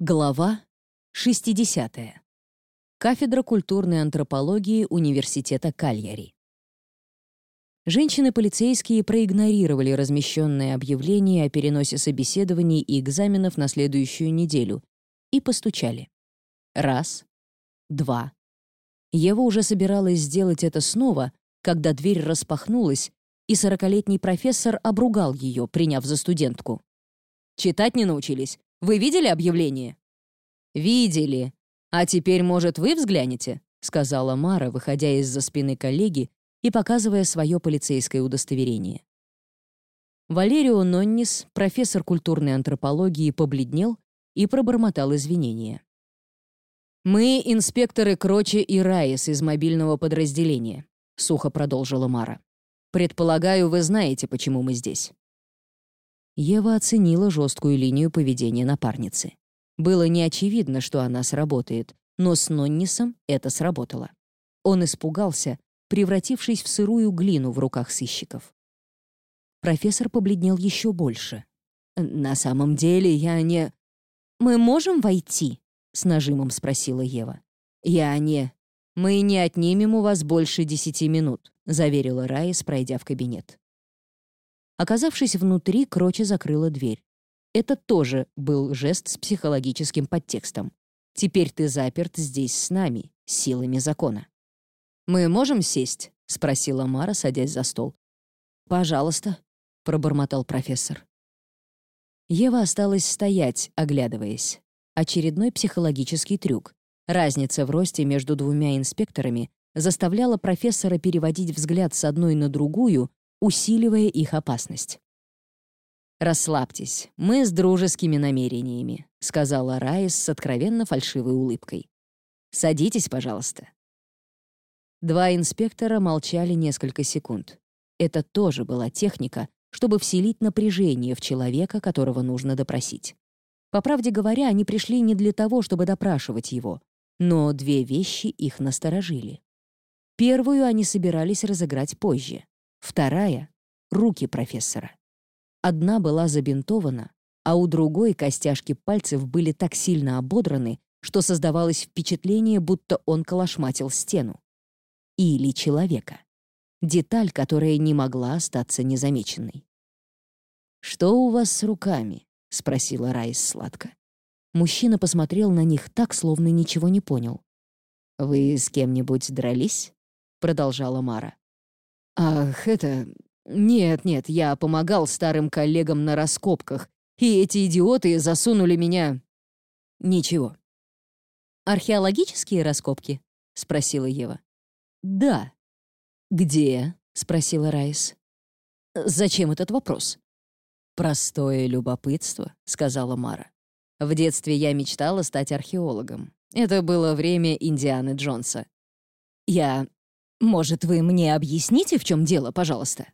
Глава 60. Кафедра культурной антропологии Университета Кальяри. Женщины-полицейские проигнорировали размещенное объявление о переносе собеседований и экзаменов на следующую неделю и постучали. Раз, два. Ева уже собиралась сделать это снова, когда дверь распахнулась, и сорокалетний профессор обругал ее, приняв за студентку. «Читать не научились? Вы видели объявление?» «Видели. А теперь, может, вы взглянете?» — сказала Мара, выходя из-за спины коллеги и показывая свое полицейское удостоверение. Валерио Ноннис, профессор культурной антропологии, побледнел и пробормотал извинения. «Мы инспекторы Кроче и Раис из мобильного подразделения», — сухо продолжила Мара. «Предполагаю, вы знаете, почему мы здесь». Ева оценила жесткую линию поведения напарницы. Было неочевидно, что она сработает, но с Ноннисом это сработало. Он испугался, превратившись в сырую глину в руках сыщиков. Профессор побледнел еще больше. «На самом деле я не...» «Мы можем войти?» — с нажимом спросила Ева. «Я не...» «Мы не отнимем у вас больше десяти минут», — заверила Раис, пройдя в кабинет. Оказавшись внутри, Кроче закрыла дверь. Это тоже был жест с психологическим подтекстом. «Теперь ты заперт здесь с нами, силами закона». «Мы можем сесть?» — спросила Мара, садясь за стол. «Пожалуйста», — пробормотал профессор. Ева осталась стоять, оглядываясь. Очередной психологический трюк. Разница в росте между двумя инспекторами заставляла профессора переводить взгляд с одной на другую, усиливая их опасность. «Расслабьтесь, мы с дружескими намерениями», — сказала Райс с откровенно фальшивой улыбкой. «Садитесь, пожалуйста». Два инспектора молчали несколько секунд. Это тоже была техника, чтобы вселить напряжение в человека, которого нужно допросить. По правде говоря, они пришли не для того, чтобы допрашивать его, но две вещи их насторожили. Первую они собирались разыграть позже. Вторая — руки профессора. Одна была забинтована, а у другой костяшки пальцев были так сильно ободраны, что создавалось впечатление, будто он колошматил стену. Или человека. Деталь, которая не могла остаться незамеченной. «Что у вас с руками?» — спросила Райс сладко. Мужчина посмотрел на них так, словно ничего не понял. «Вы с кем-нибудь дрались?» — продолжала Мара. «Ах, это... Нет, нет, я помогал старым коллегам на раскопках, и эти идиоты засунули меня... Ничего». «Археологические раскопки?» — спросила Ева. «Да». «Где?» — спросила Райс. «Зачем этот вопрос?» «Простое любопытство», — сказала Мара. «В детстве я мечтала стать археологом. Это было время Индианы Джонса. Я может, вы мне объясните, в чем дело, пожалуйста?»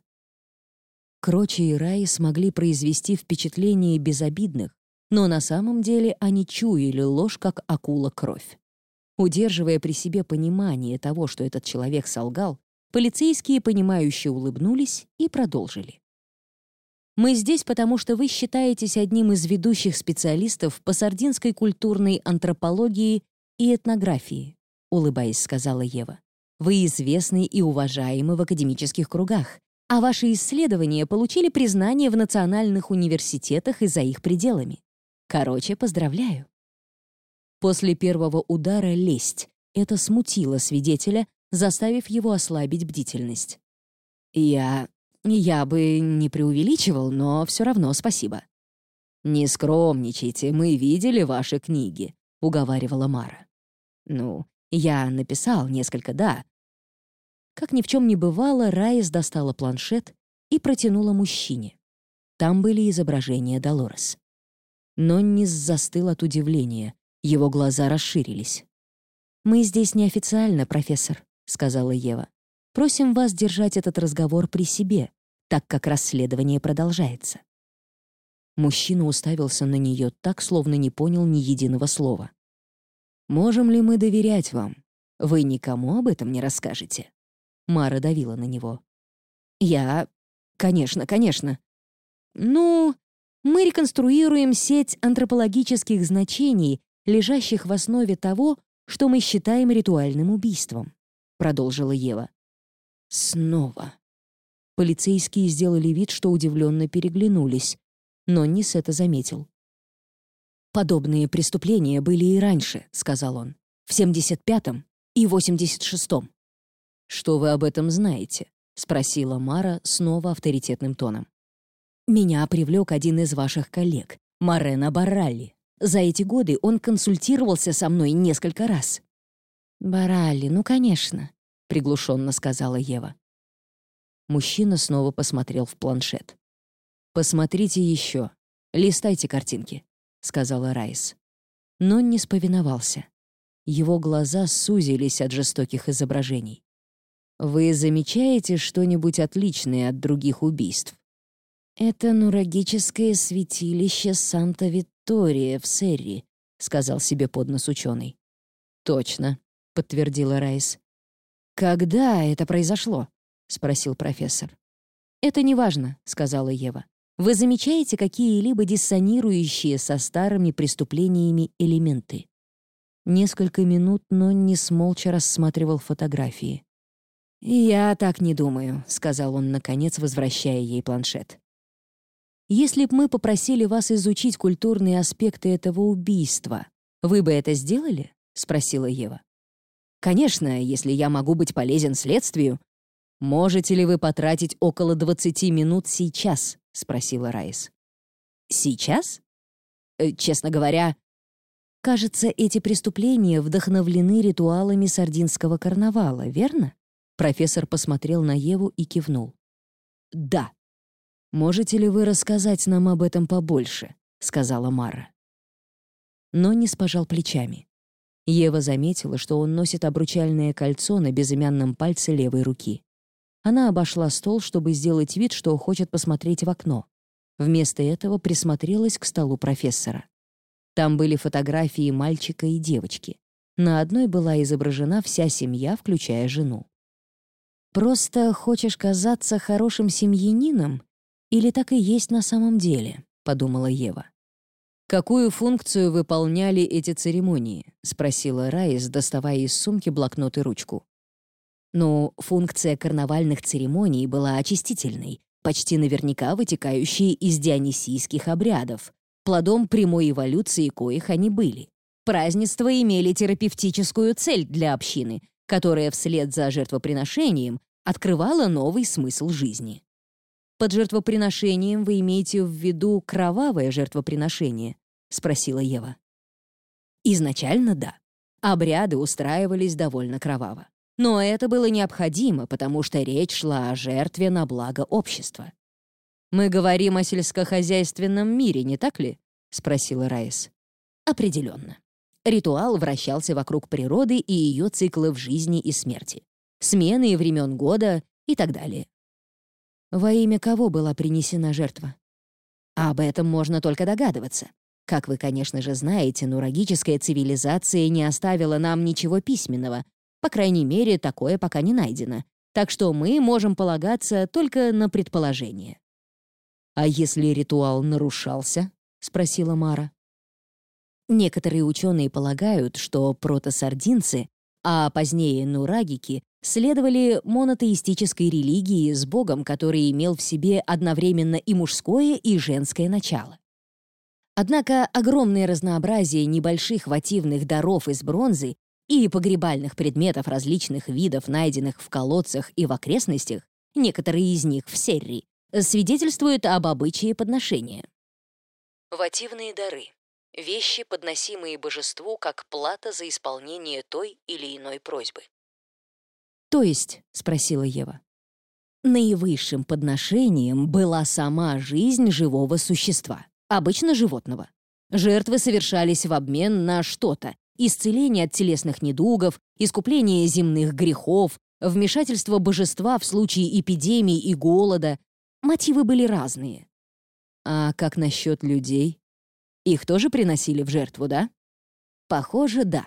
Крочи и Раи смогли произвести впечатление безобидных, но на самом деле они чуяли ложь, как акула кровь. Удерживая при себе понимание того, что этот человек солгал, полицейские, понимающие, улыбнулись и продолжили. «Мы здесь, потому что вы считаетесь одним из ведущих специалистов по сардинской культурной антропологии и этнографии», улыбаясь, сказала Ева. Вы известны и уважаемы в академических кругах, а ваши исследования получили признание в национальных университетах и за их пределами. Короче, поздравляю. После первого удара лесть. Это смутило свидетеля, заставив его ослабить бдительность. «Я... я бы не преувеличивал, но все равно спасибо». «Не скромничайте, мы видели ваши книги», — уговаривала Мара. «Ну, я написал несколько «да». Как ни в чем не бывало, Райс достала планшет и протянула мужчине. Там были изображения Долорес. Ноннис застыл от удивления, его глаза расширились. «Мы здесь неофициально, профессор», — сказала Ева. «Просим вас держать этот разговор при себе, так как расследование продолжается». Мужчина уставился на нее так, словно не понял ни единого слова. Можем ли мы доверять вам? Вы никому об этом не расскажете?» Мара давила на него. «Я... Конечно, конечно. Ну, Мы реконструируем сеть антропологических значений, лежащих в основе того, что мы считаем ритуальным убийством», — продолжила Ева. «Снова». Полицейские сделали вид, что удивленно переглянулись, но Нис это заметил. «Подобные преступления были и раньше», — сказал он, — «в 75-м и 86-м». «Что вы об этом знаете?» — спросила Мара снова авторитетным тоном. «Меня привлек один из ваших коллег, Марена Баралли. За эти годы он консультировался со мной несколько раз». «Баралли, ну, конечно», — приглушенно сказала Ева. Мужчина снова посмотрел в планшет. «Посмотрите еще. Листайте картинки», — сказала Райс. Но не сповиновался. Его глаза сузились от жестоких изображений. Вы замечаете что-нибудь отличное от других убийств? Это нурагическое святилище Санта-Виттория в Серри, сказал себе под нос ученый. Точно, подтвердила Райс. Когда это произошло? спросил профессор. Это не важно, сказала Ева. Вы замечаете какие-либо диссонирующие со старыми преступлениями элементы? Несколько минут Нонни смолча рассматривал фотографии. «Я так не думаю», — сказал он, наконец, возвращая ей планшет. «Если б мы попросили вас изучить культурные аспекты этого убийства, вы бы это сделали?» — спросила Ева. «Конечно, если я могу быть полезен следствию». «Можете ли вы потратить около 20 минут сейчас?» — спросила Райс. «Сейчас?» э, «Честно говоря...» «Кажется, эти преступления вдохновлены ритуалами сардинского карнавала, верно?» Профессор посмотрел на Еву и кивнул. «Да. Можете ли вы рассказать нам об этом побольше?» — сказала Мара. Но не спожал плечами. Ева заметила, что он носит обручальное кольцо на безымянном пальце левой руки. Она обошла стол, чтобы сделать вид, что хочет посмотреть в окно. Вместо этого присмотрелась к столу профессора. Там были фотографии мальчика и девочки. На одной была изображена вся семья, включая жену. Просто хочешь казаться хорошим семьянином? Или так и есть на самом деле?» — подумала Ева. «Какую функцию выполняли эти церемонии?» — спросила Райс, доставая из сумки блокнот и ручку. Ну, функция карнавальных церемоний была очистительной, почти наверняка вытекающей из дионисийских обрядов, плодом прямой эволюции коих они были. Празднества имели терапевтическую цель для общины, которая вслед за жертвоприношением открывала новый смысл жизни. «Под жертвоприношением вы имеете в виду кровавое жертвоприношение?» — спросила Ева. Изначально да. Обряды устраивались довольно кроваво. Но это было необходимо, потому что речь шла о жертве на благо общества. «Мы говорим о сельскохозяйственном мире, не так ли?» — спросила Райс. «Определенно. Ритуал вращался вокруг природы и ее циклов жизни и смерти смены времен года и так далее. Во имя кого была принесена жертва? Об этом можно только догадываться. Как вы, конечно же, знаете, нурагическая цивилизация не оставила нам ничего письменного, по крайней мере, такое пока не найдено, так что мы можем полагаться только на предположение. «А если ритуал нарушался?» — спросила Мара. Некоторые ученые полагают, что протосардинцы, а позднее нурагики, следовали монотеистической религии с богом, который имел в себе одновременно и мужское, и женское начало. Однако огромное разнообразие небольших вативных даров из бронзы и погребальных предметов различных видов, найденных в колодцах и в окрестностях, некоторые из них в Серри, свидетельствуют об обычае подношения. Вативные дары — вещи, подносимые божеству как плата за исполнение той или иной просьбы. «То есть?» — спросила Ева. Наивысшим подношением была сама жизнь живого существа, обычно животного. Жертвы совершались в обмен на что-то — исцеление от телесных недугов, искупление земных грехов, вмешательство божества в случае эпидемий и голода. Мотивы были разные. А как насчет людей? Их тоже приносили в жертву, да? Похоже, да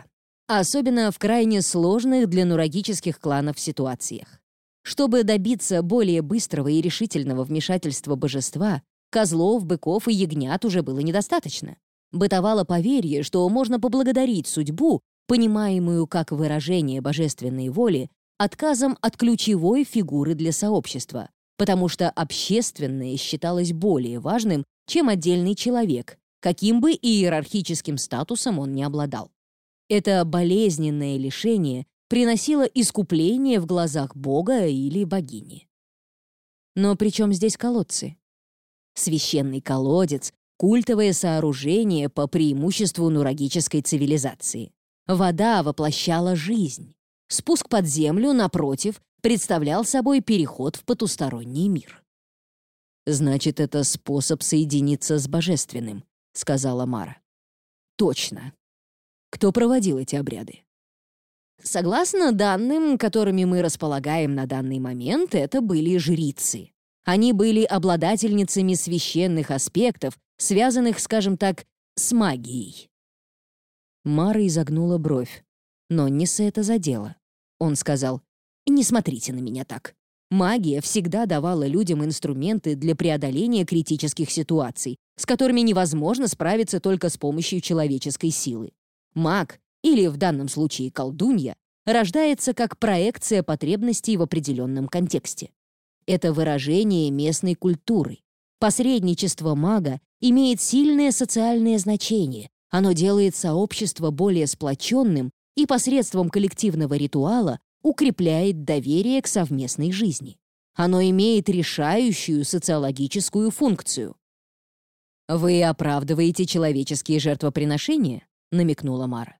особенно в крайне сложных для нурагических кланов ситуациях. Чтобы добиться более быстрого и решительного вмешательства божества, Козлов, быков и ягнят уже было недостаточно. Бытовало поверье, что можно поблагодарить судьбу, понимаемую как выражение божественной воли, отказом от ключевой фигуры для сообщества, потому что общественное считалось более важным, чем отдельный человек, каким бы иерархическим статусом он ни обладал. Это болезненное лишение приносило искупление в глазах Бога или богини. Но при чем здесь колодцы? Священный колодец — культовое сооружение по преимуществу нурагической цивилизации. Вода воплощала жизнь. Спуск под землю, напротив, представлял собой переход в потусторонний мир. «Значит, это способ соединиться с божественным», — сказала Мара. «Точно. Кто проводил эти обряды?» Согласно данным, которыми мы располагаем на данный момент, это были жрицы. Они были обладательницами священных аспектов, связанных, скажем так, с магией. Мара изогнула бровь, но Нисса это задело. Он сказал, «Не смотрите на меня так. Магия всегда давала людям инструменты для преодоления критических ситуаций, с которыми невозможно справиться только с помощью человеческой силы. Маг, или в данном случае колдунья, рождается как проекция потребностей в определенном контексте. Это выражение местной культуры. Посредничество мага имеет сильное социальное значение. Оно делает сообщество более сплоченным и посредством коллективного ритуала укрепляет доверие к совместной жизни. Оно имеет решающую социологическую функцию. «Вы оправдываете человеческие жертвоприношения?» — намекнула Мара.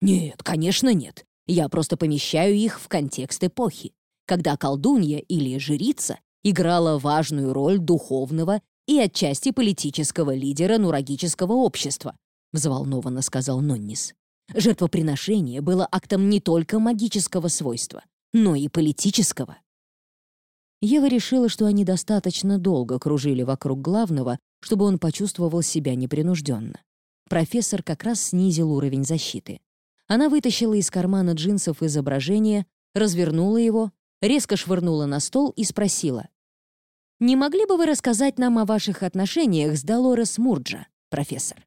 «Нет, конечно, нет. Я просто помещаю их в контекст эпохи, когда колдунья или жрица играла важную роль духовного и отчасти политического лидера нурагического общества», — взволнованно сказал Ноннис. Жертвоприношение было актом не только магического свойства, но и политического. Ева решила, что они достаточно долго кружили вокруг главного, чтобы он почувствовал себя непринужденно. Профессор как раз снизил уровень защиты. Она вытащила из кармана джинсов изображение, развернула его, резко швырнула на стол и спросила. «Не могли бы вы рассказать нам о ваших отношениях с Долорес Мурджа, профессор?»